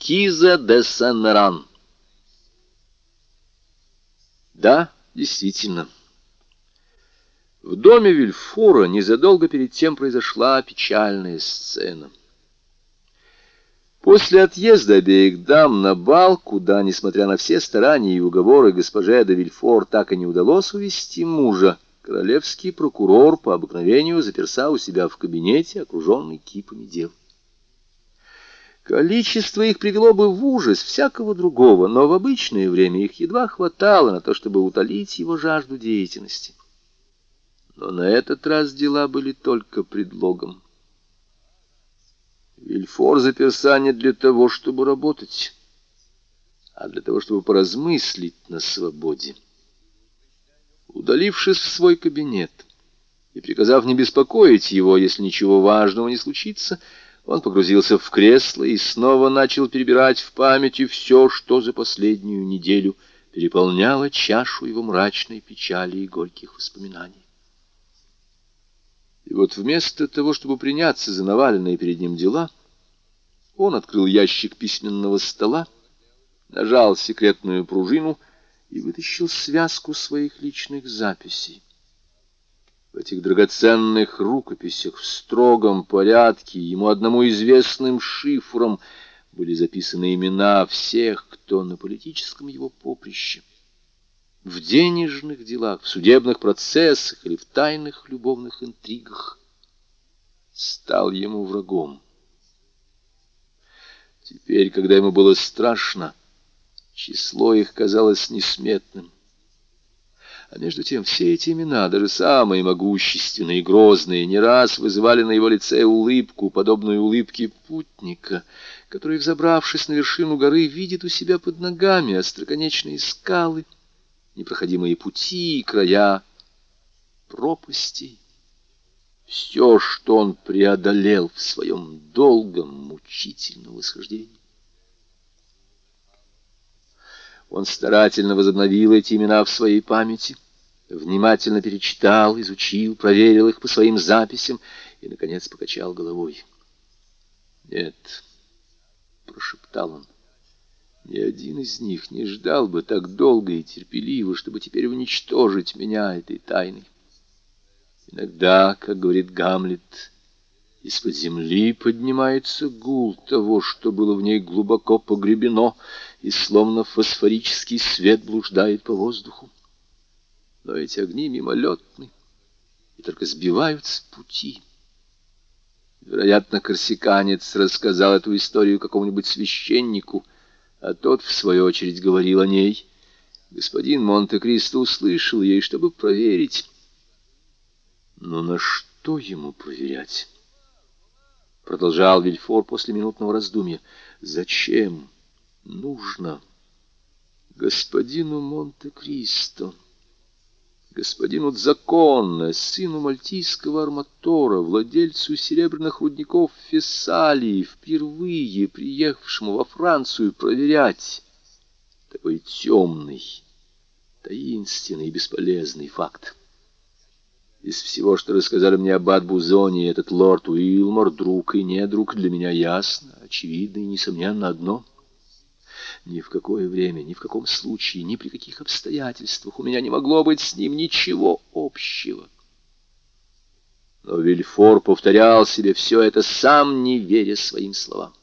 маркиза де Сен-Меран. Да, действительно. В доме Вильфора незадолго перед тем произошла печальная сцена. После отъезда обеих дам на бал, куда, несмотря на все старания и уговоры госпоже де Вильфор, так и не удалось увести мужа, королевский прокурор по обыкновению заперся у себя в кабинете, окруженный кипами дел. Количество их привело бы в ужас всякого другого, но в обычное время их едва хватало на то, чтобы утолить его жажду деятельности. Но на этот раз дела были только предлогом. Вильфор заперся не для того, чтобы работать, а для того, чтобы поразмыслить на свободе. Удалившись в свой кабинет и приказав не беспокоить его, если ничего важного не случится, он погрузился в кресло и снова начал перебирать в памяти все, что за последнюю неделю переполняло чашу его мрачной печали и горьких воспоминаний. И вот вместо того, чтобы приняться за наваленные перед ним дела, он открыл ящик письменного стола, нажал секретную пружину и вытащил связку своих личных записей. В этих драгоценных рукописях в строгом порядке ему одному известным шифром были записаны имена всех, кто на политическом его поприще, в денежных делах, в судебных процессах или в тайных любовных интригах стал ему врагом. Теперь, когда ему было страшно, число их казалось несметным. А между тем все эти имена, даже самые могущественные и грозные, не раз вызывали на его лице улыбку, подобную улыбке путника, который, взобравшись на вершину горы, видит у себя под ногами остроконечные скалы, непроходимые пути и края пропастей. Все, что он преодолел в своем долгом, мучительном восхождении. Он старательно возобновил эти имена в своей памяти, внимательно перечитал, изучил, проверил их по своим записям и, наконец, покачал головой. «Нет», — прошептал он, — «ни один из них не ждал бы так долго и терпеливо, чтобы теперь уничтожить меня этой тайной. Иногда, как говорит Гамлет, из-под земли поднимается гул того, что было в ней глубоко погребено, и словно фосфорический свет блуждает по воздуху. Но эти огни мимолетны и только сбивают с пути. Вероятно, корсиканец рассказал эту историю какому-нибудь священнику, а тот, в свою очередь, говорил о ней. Господин Монте-Кристо услышал ей, чтобы проверить. Но на что ему проверять? Продолжал Вильфор после минутного раздумья. Зачем нужно господину Монте-Кристо, господину Дзаконне, сыну мальтийского арматора, владельцу серебряных рудников Фессалии, впервые приехавшему во Францию проверять такой темный, таинственный и бесполезный факт? Из всего, что рассказали мне об Бузоне, этот лорд Уилмор, друг и не друг, для меня ясно, очевидно и несомненно одно. Ни в какое время, ни в каком случае, ни при каких обстоятельствах у меня не могло быть с ним ничего общего. Но Вильфор повторял себе все это, сам не веря своим словам.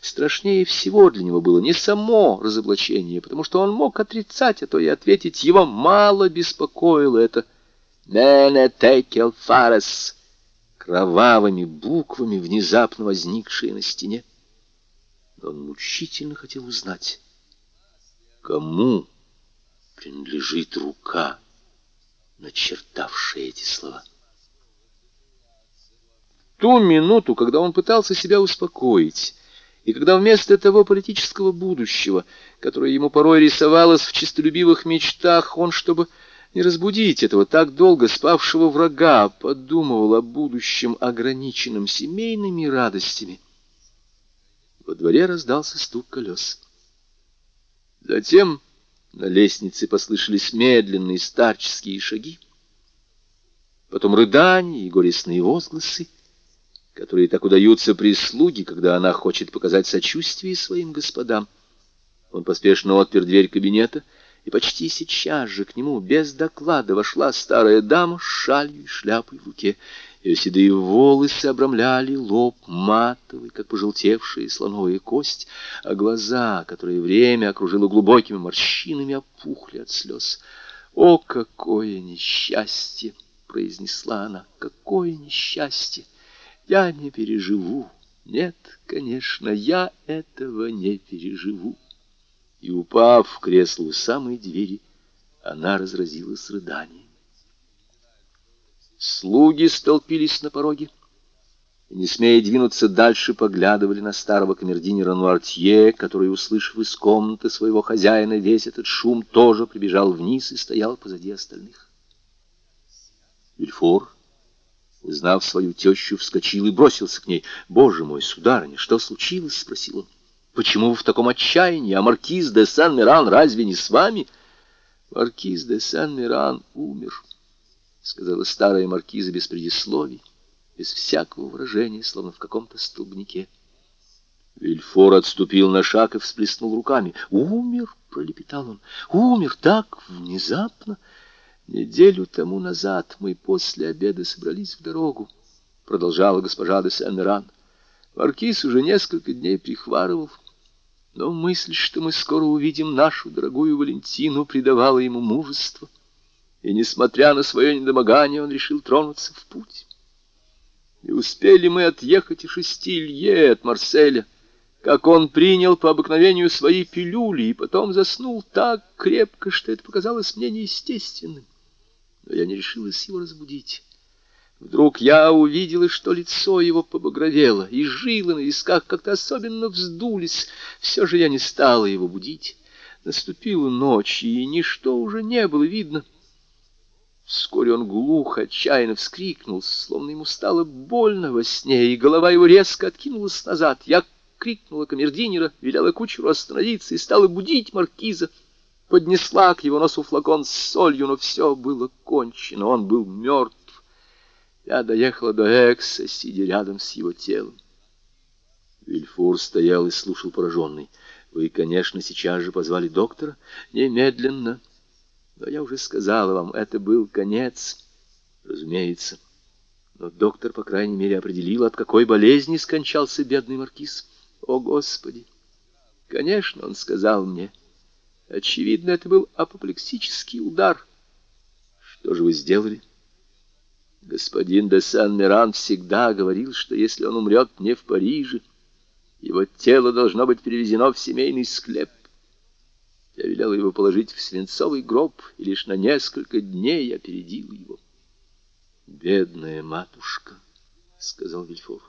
Страшнее всего для него было не само разоблачение, потому что он мог отрицать, а то и ответить, его мало беспокоило это «Мене текел фарес» кровавыми буквами, внезапно возникшие на стене. Но он мучительно хотел узнать, кому принадлежит рука, начертавшая эти слова. Ту минуту, когда он пытался себя успокоить, и когда вместо того политического будущего, которое ему порой рисовалось в честолюбивых мечтах, он, чтобы не разбудить этого так долго спавшего врага, подумывал о будущем, ограниченном семейными радостями. Во дворе раздался стук колес. Затем на лестнице послышались медленные старческие шаги, потом рыдания и горестные возгласы, которые так удаются прислуге, когда она хочет показать сочувствие своим господам. Он поспешно отпер дверь кабинета, и почти сейчас же к нему без доклада вошла старая дама с шалью и шляпой в руке. Ее седые волосы обрамляли лоб матовый, как пожелтевшая слоновая кость, а глаза, которые время окружило глубокими морщинами, опухли от слез. «О, какое несчастье!» — произнесла она. «Какое несчастье! Я не переживу! Нет, конечно, я этого не переживу!» И, упав в кресло у самой двери, она разразилась рыданием. Слуги столпились на пороге и, не смея двинуться дальше, поглядывали на старого камердинера Нуартье, который, услышав из комнаты своего хозяина весь этот шум, тоже прибежал вниз и стоял позади остальных. Вильфор, узнав свою тещу, вскочил и бросился к ней. «Боже мой, сударыня, что случилось?» — спросил он. «Почему вы в таком отчаянии? А маркиз де Сан-Миран разве не с вами?» «Маркиз де Сан-Миран умер». — сказала старая маркиза без предисловий, без всякого выражения, словно в каком-то столбнике. Вильфор отступил на шаг и всплеснул руками. «Умер!» — пролепетал он. «Умер так внезапно! Неделю тому назад мы после обеда собрались в дорогу», — продолжала госпожа де Сен-Меран. «Маркиз уже несколько дней прихварывал, но мысль, что мы скоро увидим нашу дорогую Валентину, придавала ему мужество» и, несмотря на свое недомогание, он решил тронуться в путь. И успели мы отъехать и шести лье от Марселя, как он принял по обыкновению свои пилюли и потом заснул так крепко, что это показалось мне неестественным. Но я не решилась его разбудить. Вдруг я увидела, что лицо его побагровело, и жилы на висках как-то особенно вздулись. Все же я не стала его будить. Наступила ночь, и ничто уже не было видно. Вскоре он глухо, отчаянно вскрикнул, словно ему стало больно во сне, и голова его резко откинулась назад. Я крикнула камердинера, велела кучеру остановиться и стала будить маркиза. Поднесла к его носу флакон с солью, но все было кончено, он был мертв. Я доехала до Экса, сидя рядом с его телом. Вильфур стоял и слушал пораженный. «Вы, конечно, сейчас же позвали доктора?» «Немедленно». Но я уже сказала вам, это был конец. Разумеется. Но доктор, по крайней мере, определил, от какой болезни скончался бедный маркиз. О, Господи! Конечно, он сказал мне. Очевидно, это был апоплексический удар. Что же вы сделали? Господин де Сан-Миран всегда говорил, что если он умрет не в Париже, его тело должно быть перевезено в семейный склеп. Я велел его положить в свинцовый гроб, и лишь на несколько дней опередил его. «Бедная матушка», — сказал Вильфов,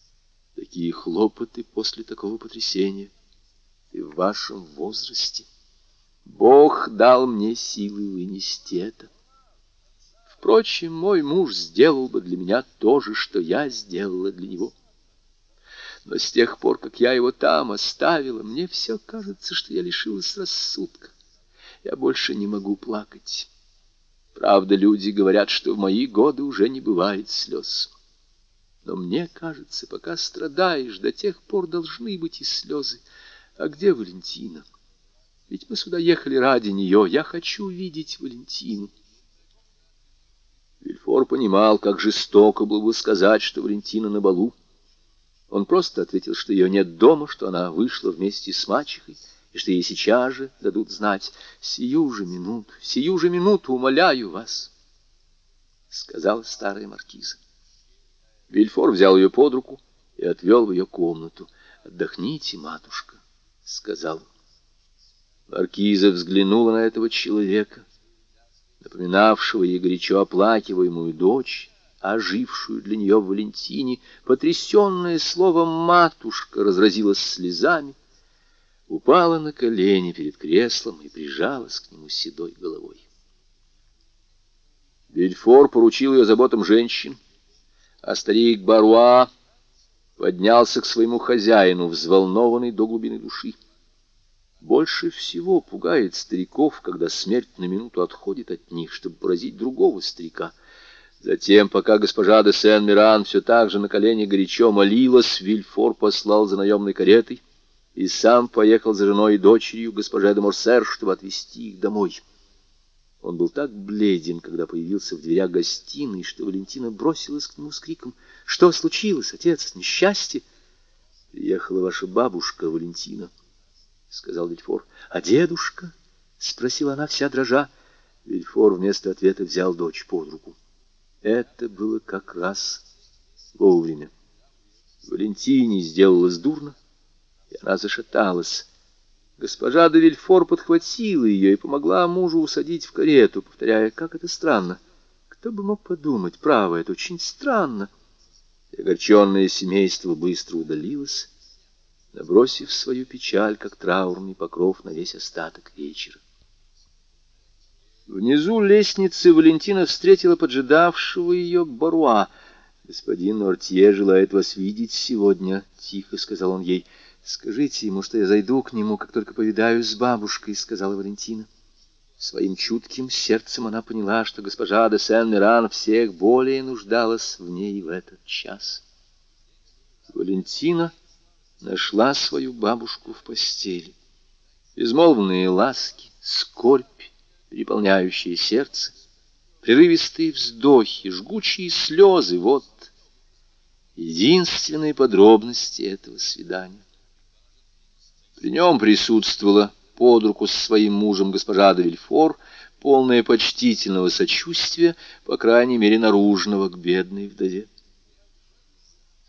— «такие хлопоты после такого потрясения и в вашем возрасте. Бог дал мне силы вынести это. Впрочем, мой муж сделал бы для меня то же, что я сделала для него». Но с тех пор, как я его там оставила, мне все кажется, что я лишилась рассудка. Я больше не могу плакать. Правда, люди говорят, что в мои годы уже не бывает слез. Но мне кажется, пока страдаешь, до тех пор должны быть и слезы. А где Валентина? Ведь мы сюда ехали ради нее. Я хочу видеть Валентину. Вильфор понимал, как жестоко было бы сказать, что Валентина на балу. Он просто ответил, что ее нет дома, что она вышла вместе с мачехой, и что ей сейчас же дадут знать. «Сию же минуту, сию же минуту, умоляю вас», — сказала старая маркиза. Вильфор взял ее под руку и отвел в ее комнату. «Отдохните, матушка», — сказал. Маркиза взглянула на этого человека, напоминавшего ей горячо оплакиваемую дочь, ожившую для нее в Валентине, потрясенное словом «матушка» разразилась слезами, упала на колени перед креслом и прижалась к нему седой головой. Бельфор поручил ее заботам женщин, а старик Баруа поднялся к своему хозяину, взволнованный до глубины души. Больше всего пугает стариков, когда смерть на минуту отходит от них, чтобы поразить другого старика — Затем, пока госпожа де Сен-Миран все так же на колени горячо молилась, Вильфор послал за наемной каретой и сам поехал за женой и дочерью госпожа де Морсер, чтобы отвезти их домой. Он был так бледен, когда появился в дверях гостиной, что Валентина бросилась к нему с криком «Что случилось, отец? Несчастье?» «Приехала ваша бабушка, Валентина», — сказал Вильфор. «А дедушка?» — спросила она вся дрожа. Вильфор вместо ответа взял дочь под руку. Это было как раз вовремя. Валентине сделалось дурно, и она зашаталась. Госпожа де Вильфор подхватила ее и помогла мужу усадить в карету, повторяя, как это странно. Кто бы мог подумать, право, это очень странно. И огорченное семейство быстро удалилось, набросив свою печаль, как траурный покров на весь остаток вечера. Внизу лестницы Валентина встретила поджидавшего ее Баруа. «Господин Ортье желает вас видеть сегодня», — тихо сказал он ей. «Скажите ему, что я зайду к нему, как только повидаюсь с бабушкой», — сказала Валентина. Своим чутким сердцем она поняла, что госпожа де Сен-Миран всех более нуждалась в ней в этот час. Валентина нашла свою бабушку в постели. Безмолвные ласки, скорбь, переполняющие сердце, прерывистые вздохи, жгучие слезы — вот единственные подробности этого свидания. При нем присутствовала под руку со своим мужем госпожа де Вильфор, полная почтительного сочувствия, по крайней мере, наружного к бедной вдове.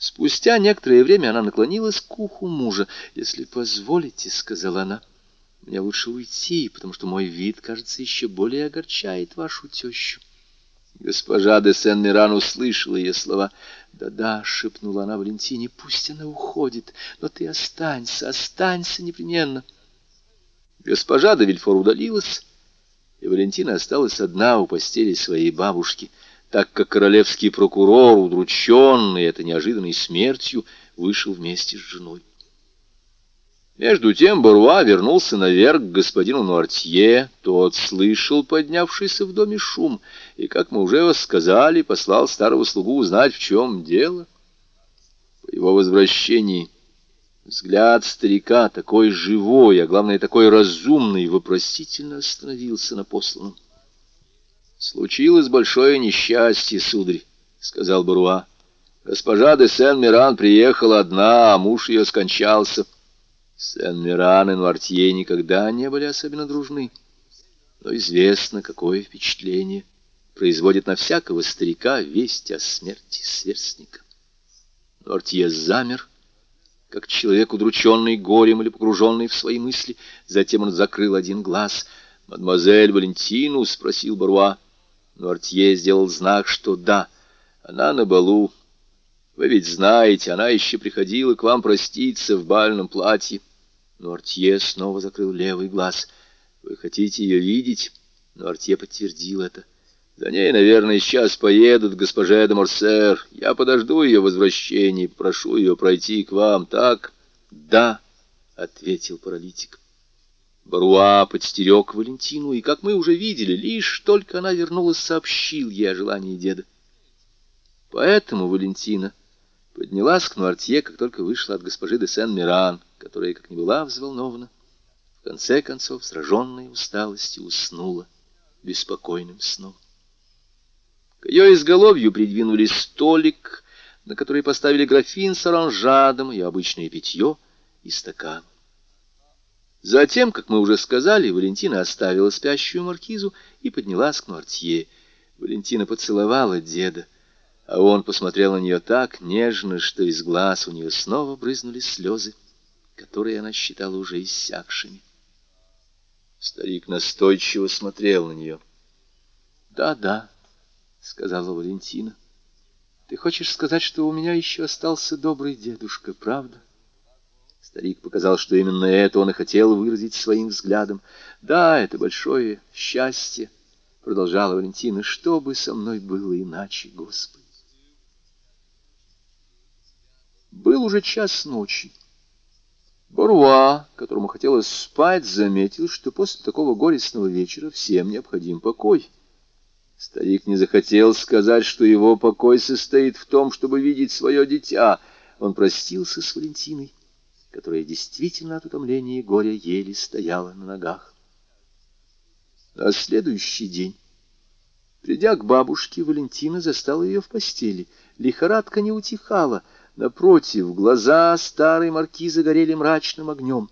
Спустя некоторое время она наклонилась к уху мужа. «Если позволите», — сказала она, — мне лучше уйти, потому что мой вид, кажется, еще более огорчает вашу тещу. Госпожа де Сен-Миран услышала ее слова. «Да-да», — шепнула она Валентине, — «пусть она уходит, но ты останься, останься непременно». Госпожа де Вильфор удалилась, и Валентина осталась одна у постели своей бабушки, так как королевский прокурор, удрученный этой неожиданной смертью, вышел вместе с женой. Между тем Баруа вернулся наверх к господину Нуартье. Тот слышал поднявшийся в доме шум, и, как мы уже сказали, послал старого слугу узнать, в чем дело. По его возвращении взгляд старика, такой живой, а главное, такой разумный, вопросительно остановился на посланном. «Случилось большое несчастье, сударь», — сказал Баруа. «Госпожа де Сен-Миран приехала одна, а муж ее скончался». Сен-Миран и Нуартье никогда не были особенно дружны, но известно, какое впечатление производит на всякого старика весть о смерти сверстника. Нуартье замер, как человек, удрученный горем или погруженный в свои мысли, затем он закрыл один глаз. «Мадемуазель Валентину?» — спросил Баруа. Нуартье сделал знак, что да, она на балу. Вы ведь знаете, она еще приходила к вам проститься в бальном платье. Но Артье снова закрыл левый глаз. «Вы хотите ее видеть?» Но Артье подтвердил это. «За ней, наверное, сейчас поедут госпоже де Морсер. Я подожду ее возвращения, прошу ее пройти к вам, так?» «Да», — ответил паралитик. Баруа подстерег Валентину, и, как мы уже видели, лишь только она вернулась, сообщил ей о желании деда. Поэтому Валентина поднялась к Нуартье, как только вышла от госпожи де Сен-Миран, которая, как ни была взволнована, в конце концов, сраженной усталостью, уснула беспокойным сном. К ее изголовью придвинули столик, на который поставили графин с оранжадом и обычное питье и стакан. Затем, как мы уже сказали, Валентина оставила спящую маркизу и поднялась к Нуартье. Валентина поцеловала деда, а он посмотрел на нее так нежно, что из глаз у нее снова брызнули слезы, которые она считала уже иссякшими. Старик настойчиво смотрел на нее. «Да, да», — сказала Валентина. «Ты хочешь сказать, что у меня еще остался добрый дедушка, правда?» Старик показал, что именно это он и хотел выразить своим взглядом. «Да, это большое счастье», — продолжала Валентина, — «что бы со мной было иначе, Господи?» Был уже час ночи. Боруа, которому хотелось спать, заметил, что после такого горестного вечера всем необходим покой. Старик не захотел сказать, что его покой состоит в том, чтобы видеть свое дитя. Он простился с Валентиной, которая действительно от утомления и горя еле стояла на ногах. На следующий день, придя к бабушке, Валентина застала ее в постели. Лихорадка не утихала. Напротив, глаза старой маркизы горели мрачным огнем,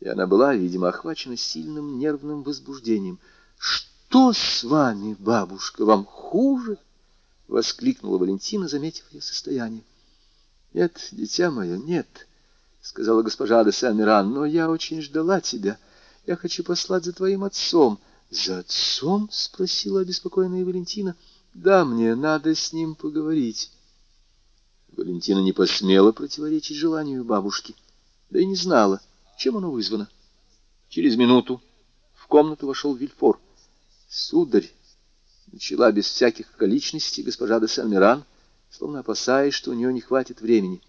и она была, видимо, охвачена сильным нервным возбуждением — что с вами, бабушка, вам хуже? — воскликнула Валентина, заметив ее состояние. — Нет, дитя мое, нет, — сказала госпожа де Сен-Миран, — но я очень ждала тебя. Я хочу послать за твоим отцом. — За отцом? — спросила обеспокоенная Валентина. — Да, мне надо с ним поговорить. Валентина не посмела противоречить желанию бабушки, да и не знала, чем оно вызвано. Через минуту в комнату вошел Вильфор. Сударь, начала без всяких околичностей госпожа де Сен-Миран, словно опасаясь, что у нее не хватит времени.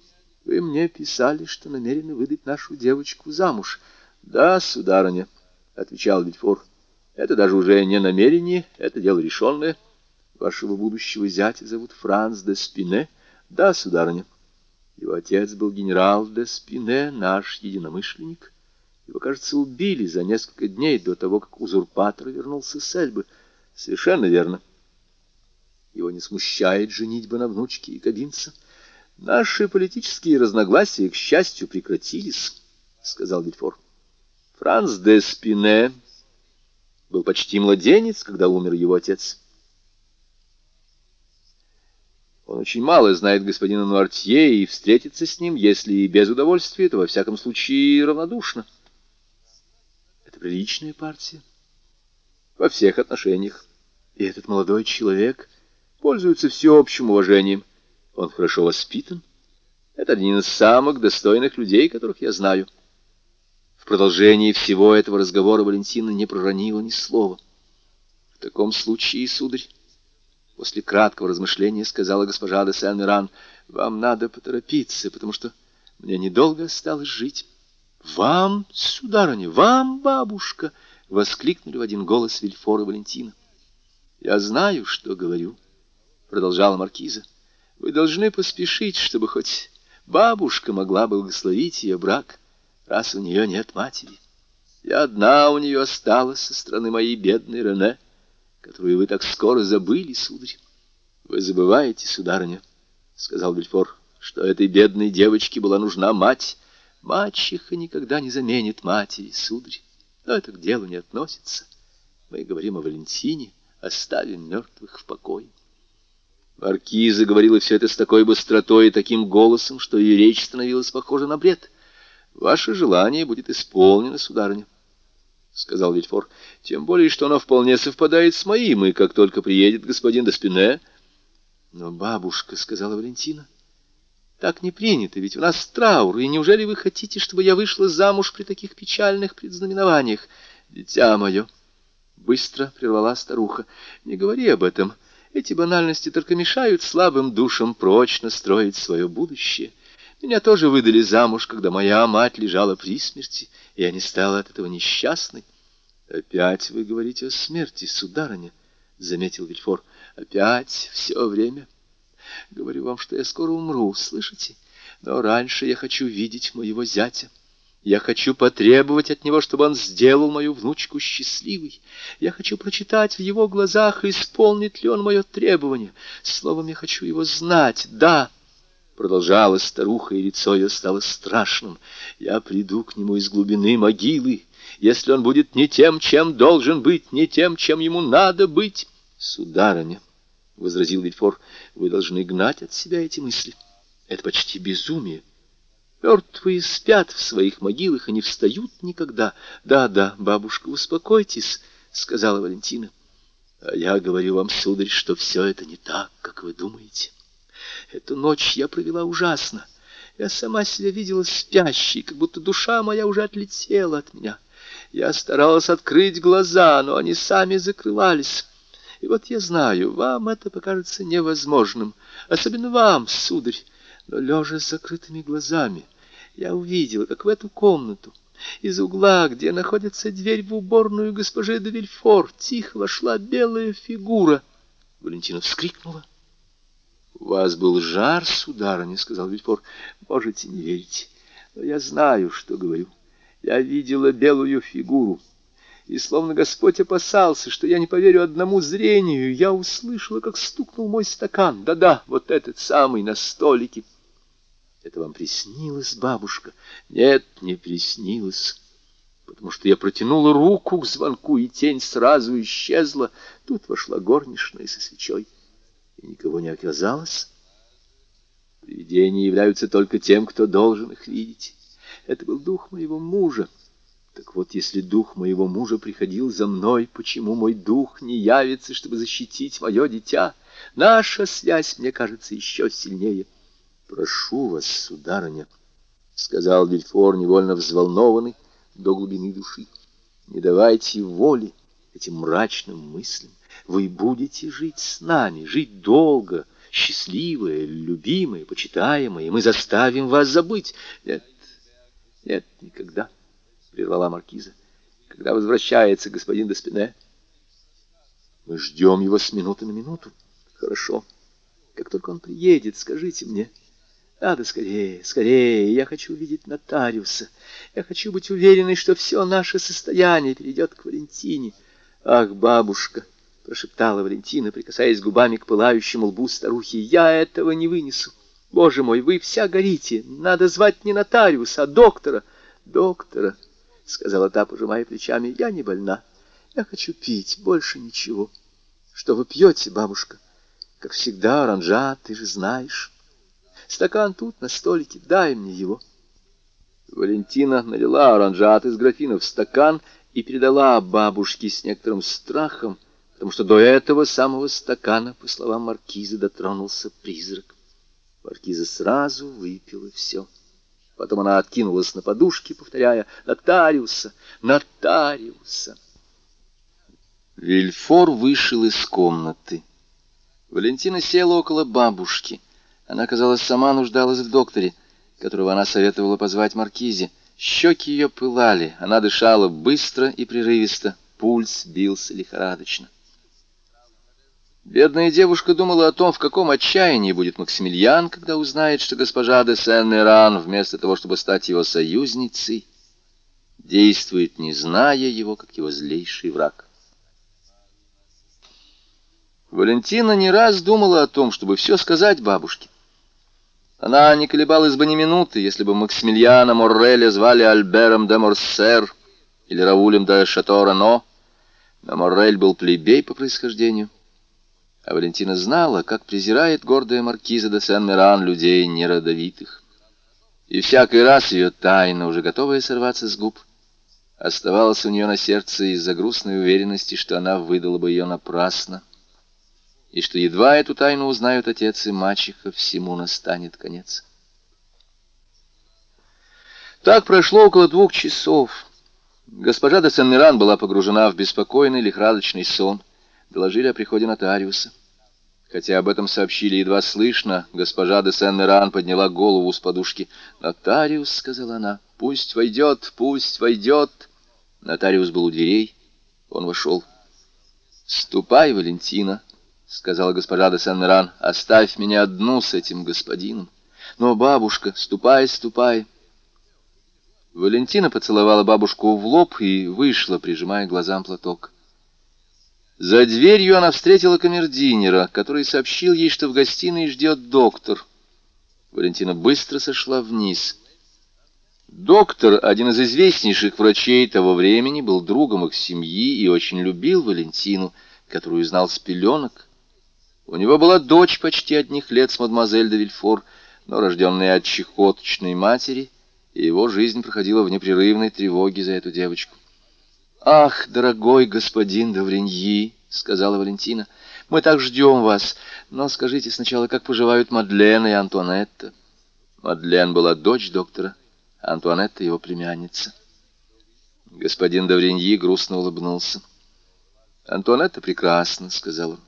Вы мне писали, что намерены выдать нашу девочку замуж. Да, сударыня, отвечал Вильфор. Это даже уже не намерение, это дело решенное. Вашего будущего зятя зовут Франц де Спине. Да, сударыня. Его отец был генерал де Спине, наш единомышленник. Его, кажется, убили за несколько дней до того, как узурпатор вернулся с Эльбы. Совершенно верно. Его не смущает женитьба на внучке якобинца. Наши политические разногласия, к счастью, прекратились, — сказал Вильфор. Франц де Спине был почти младенец, когда умер его отец. Он очень мало знает господина Нуартье и встретиться с ним, если и без удовольствия, то во всяком случае равнодушно. — это приличная партия. Во всех отношениях. И этот молодой человек пользуется всеобщим уважением. Он хорошо воспитан. Это один из самых достойных людей, которых я знаю. В продолжении всего этого разговора Валентина не проронила ни слова. В таком случае, сударь, после краткого размышления сказала госпожа де Сен-Миран, вам надо поторопиться, потому что мне недолго осталось жить. «Вам, сударыня, вам, бабушка!» — воскликнули в один голос Вильфор и Валентина. «Я знаю, что говорю», — продолжала маркиза. «Вы должны поспешить, чтобы хоть бабушка могла благословить ее брак, раз у нее нет матери. Я одна у нее осталась со стороны моей бедной Рене, которую вы так скоро забыли, сударь. Вы забываете, сударыня, — сказал Вильфор, — что этой бедной девочке была нужна мать, — Мачеха никогда не заменит матери, сударь. Но это к делу не относится. Мы говорим о Валентине, оставим мертвых в покое. Маркиза говорила все это с такой быстротой и таким голосом, что ее речь становилась похожа на бред. «Ваше желание будет исполнено, сударыня», — сказал Вильфор. «Тем более, что оно вполне совпадает с моим, и как только приедет господин Доспине...» «Но бабушка», — сказала Валентина, — так не принято, ведь у нас траур, и неужели вы хотите, чтобы я вышла замуж при таких печальных предзнаменованиях? Дитя мое, быстро прервала старуха, не говори об этом. Эти банальности только мешают слабым душам прочно строить свое будущее. Меня тоже выдали замуж, когда моя мать лежала при смерти, и я не стала от этого несчастной. Опять вы говорите о смерти, сударыня, — заметил Вильфор. Опять все время. — Говорю вам, что я скоро умру, слышите? Но раньше я хочу видеть моего зятя. Я хочу потребовать от него, чтобы он сделал мою внучку счастливой. Я хочу прочитать в его глазах, исполнит ли он мое требование. Словом, я хочу его знать, да. Продолжала старуха, и лицо ее стало страшным. Я приду к нему из глубины могилы, если он будет не тем, чем должен быть, не тем, чем ему надо быть. Сударыня, — возразил Вильфор, — вы должны гнать от себя эти мысли. Это почти безумие. Мертвые спят в своих могилах и не встают никогда. Да-да, бабушка, успокойтесь, — сказала Валентина. А я говорю вам, сударь, что все это не так, как вы думаете. Эту ночь я провела ужасно. Я сама себя видела спящей, как будто душа моя уже отлетела от меня. Я старалась открыть глаза, но они сами закрывались. И вот я знаю, вам это покажется невозможным, особенно вам, сударь, но, лежа с закрытыми глазами, я увидела, как в эту комнату, из угла, где находится дверь в уборную госпожи де Вильфор, тихо вошла белая фигура Валентина вскрикнула. — У вас был жар, сударыня, — сказал Вильфор. — Можете не верить, но я знаю, что говорю. Я видела белую фигуру, и словно Господь опасался, что я не поверю одному зрению, я услышала, как стукнул мой стакан. Да-да, вот этот самый на столике. Это вам приснилось, бабушка? Нет, не приснилось, потому что я протянула руку к звонку, и тень сразу исчезла. Тут вошла горничная со свечой, и никого не оказалось. Привидения являются только тем, кто должен их видеть. Это был дух моего мужа. Так вот, если дух моего мужа приходил за мной, почему мой дух не явится, чтобы защитить мое дитя? Наша связь, мне кажется, еще сильнее. Прошу вас, сударыня, — сказал Вильфор, невольно взволнованный до глубины души, — не давайте воли этим мрачным мыслям. Вы будете жить с нами, жить долго, счастливые, любимые, почитаемые. Мы заставим вас забыть. Нет, нет, никогда. —— прервала маркиза. — Когда возвращается господин Деспине? — Мы ждем его с минуты на минуту. — Хорошо. Как только он приедет, скажите мне. Надо скорее, скорее. Я хочу увидеть нотариуса. Я хочу быть уверенной, что все наше состояние перейдет к Валентине. Ах, бабушка! — прошептала Валентина, прикасаясь губами к пылающему лбу старухи. — Я этого не вынесу. Боже мой, вы вся горите. Надо звать не нотариуса, а доктора. Доктора. — сказала та, пожимая плечами, — я не больна. Я хочу пить, больше ничего. Что вы пьете, бабушка? Как всегда, оранжа, ты же знаешь. Стакан тут, на столике, дай мне его. Валентина налила оранжат из графина в стакан и передала бабушке с некоторым страхом, потому что до этого самого стакана, по словам маркиза, дотронулся призрак. Маркиза сразу выпила все. Потом она откинулась на подушки, повторяя «Нотариуса! Нотариуса!». Вильфор вышел из комнаты. Валентина села около бабушки. Она, казалось, сама нуждалась в докторе, которого она советовала позвать Маркизе. Щеки ее пылали, она дышала быстро и прерывисто, пульс бился лихорадочно. Бедная девушка думала о том, в каком отчаянии будет Максимилиан, когда узнает, что госпожа де Сен-Эран, вместо того, чтобы стать его союзницей, действует, не зная его, как его злейший враг. Валентина не раз думала о том, чтобы все сказать бабушке. Она не колебалась бы ни минуты, если бы Максимилиана Морреля звали Альбером де Морсер или Раулем де Шато-Рено, но Моррель был плебей по происхождению а Валентина знала, как презирает гордая маркиза де Сен-Меран людей неродовитых. И всякий раз ее тайна, уже готовая сорваться с губ, оставалась у нее на сердце из-за грустной уверенности, что она выдала бы ее напрасно, и что едва эту тайну узнают отец и мачеха, всему настанет конец. Так прошло около двух часов. Госпожа де Сен-Миран была погружена в беспокойный лихорадочный сон. Доложили о приходе нотариуса. Хотя об этом сообщили едва слышно, госпожа де Сен-Меран подняла голову с подушки. «Нотариус», — сказала она, — «пусть войдет, пусть войдет». Нотариус был у дверей, он вошел. «Ступай, Валентина», — сказала госпожа де Сен-Меран, — «оставь меня одну с этим господином». «Но, бабушка, ступай, ступай». Валентина поцеловала бабушку в лоб и вышла, прижимая глазам платок. За дверью она встретила камердинера, который сообщил ей, что в гостиной ждет доктор. Валентина быстро сошла вниз. Доктор, один из известнейших врачей того времени, был другом их семьи и очень любил Валентину, которую знал с пеленок. У него была дочь почти одних лет с мадемуазель де Вильфор, но рожденная от чехоточной матери, и его жизнь проходила в непрерывной тревоге за эту девочку. «Ах, дорогой господин Давреньи!» — сказала Валентина. «Мы так ждем вас. Но скажите сначала, как поживают Мадлен и Антуанетта?» Мадлен была дочь доктора, а Антуанетта — его племянница. Господин Давреньи грустно улыбнулся. «Антуанетта прекрасна», — сказал он.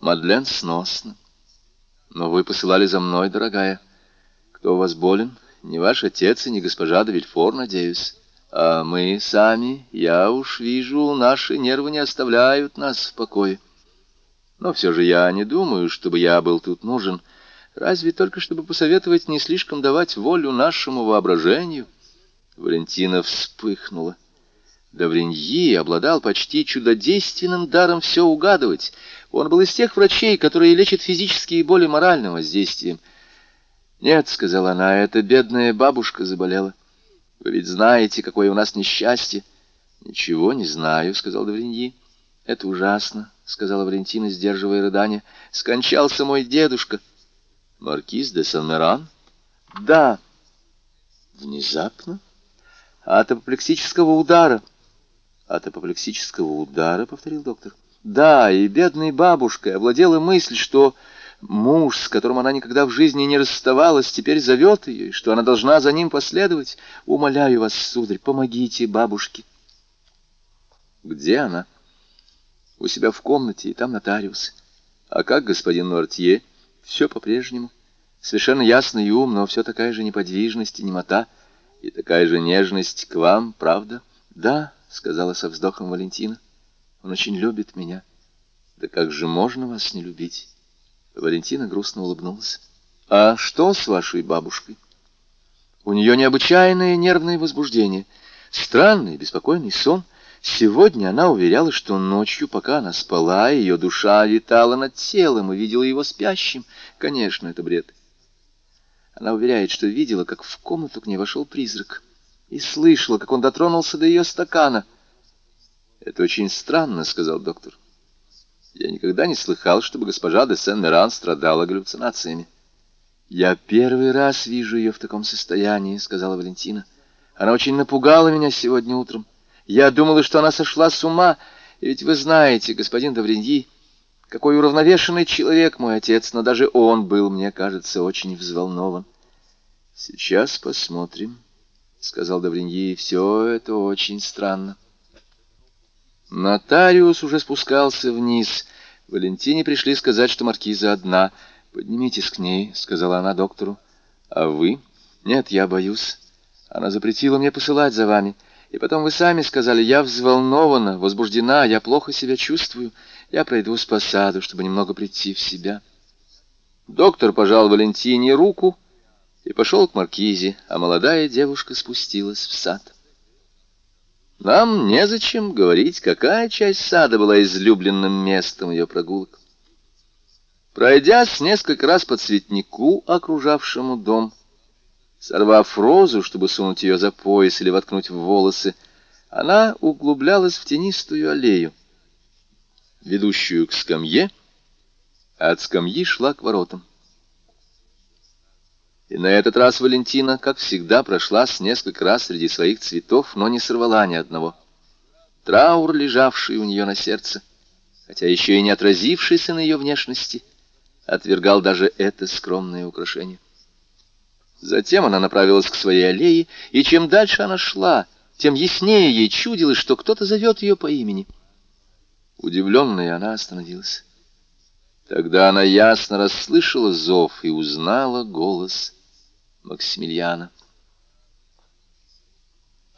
«Мадлен сносно. Но вы посылали за мной, дорогая. Кто у вас болен? Не ваш отец и не госпожа де Вильфор, надеюсь». А мы сами, я уж вижу, наши нервы не оставляют нас в покое. Но все же я не думаю, чтобы я был тут нужен, разве только чтобы посоветовать не слишком давать волю нашему воображению. Валентина вспыхнула. Давриньи обладал почти чудодейственным даром все угадывать. Он был из тех врачей, которые лечат физические боли моральным воздействием. «Нет», — сказала она, — «эта бедная бабушка заболела. Вы ведь знаете, какое у нас несчастье». «Ничего не знаю», — сказал Давриньи. «Это ужасно», — сказала Валентина, сдерживая рыдание. «Скончался мой дедушка». «Маркиз де Сан-Меран?» «Да». «Внезапно?» «От апоплексического удара». «От апоплексического удара?» — повторил доктор. «Да, и бедной бабушкой овладела мысль, что муж, с которым она никогда в жизни не расставалась, теперь зовет ее, и что она должна за ним последовать. Умоляю вас, сударь, помогите бабушке». «Где она?» «У себя в комнате, и там нотариус». «А как господин Нортье?» «Все по-прежнему. Совершенно ясный ум, но все такая же неподвижность и немота, и такая же нежность к вам, правда?» «Да», — сказала со вздохом Валентина. «Он очень любит меня». «Да как же можно вас не любить?» Валентина грустно улыбнулась. «А что с вашей бабушкой?» «У нее необычайное нервное возбуждение, странный беспокойный сон». Сегодня она уверяла, что ночью, пока она спала, ее душа летала над телом и видела его спящим. Конечно, это бред. Она уверяет, что видела, как в комнату к ней вошел призрак, и слышала, как он дотронулся до ее стакана. «Это очень странно», — сказал доктор. «Я никогда не слыхал, чтобы госпожа де Сен-Меран страдала галлюцинациями». «Я первый раз вижу ее в таком состоянии», — сказала Валентина. «Она очень напугала меня сегодня утром». Я думала, что она сошла с ума, и ведь вы знаете, господин Давриньи, какой уравновешенный человек мой отец, но даже он был, мне кажется, очень взволнован. Сейчас посмотрим, — сказал Давриньи, — все это очень странно. Нотариус уже спускался вниз. Валентине пришли сказать, что маркиза одна. «Поднимитесь к ней», — сказала она доктору. «А вы?» «Нет, я боюсь. Она запретила мне посылать за вами». И потом вы сами сказали, я взволнована, возбуждена, я плохо себя чувствую. Я пройдусь по саду, чтобы немного прийти в себя. Доктор пожал Валентине руку и пошел к маркизе, а молодая девушка спустилась в сад. Нам незачем говорить, какая часть сада была излюбленным местом ее прогулок. Пройдясь несколько раз по цветнику, окружавшему дом, Сорвав розу, чтобы сунуть ее за пояс или воткнуть в волосы, она углублялась в тенистую аллею, ведущую к скамье, а от скамьи шла к воротам. И на этот раз Валентина, как всегда, прошла с несколько раз среди своих цветов, но не сорвала ни одного. Траур, лежавший у нее на сердце, хотя еще и не отразившийся на ее внешности, отвергал даже это скромное украшение. Затем она направилась к своей аллее, и чем дальше она шла, тем яснее ей чудилось, что кто-то зовет ее по имени. Удивленная она остановилась. Тогда она ясно расслышала зов и узнала голос Максимилиана.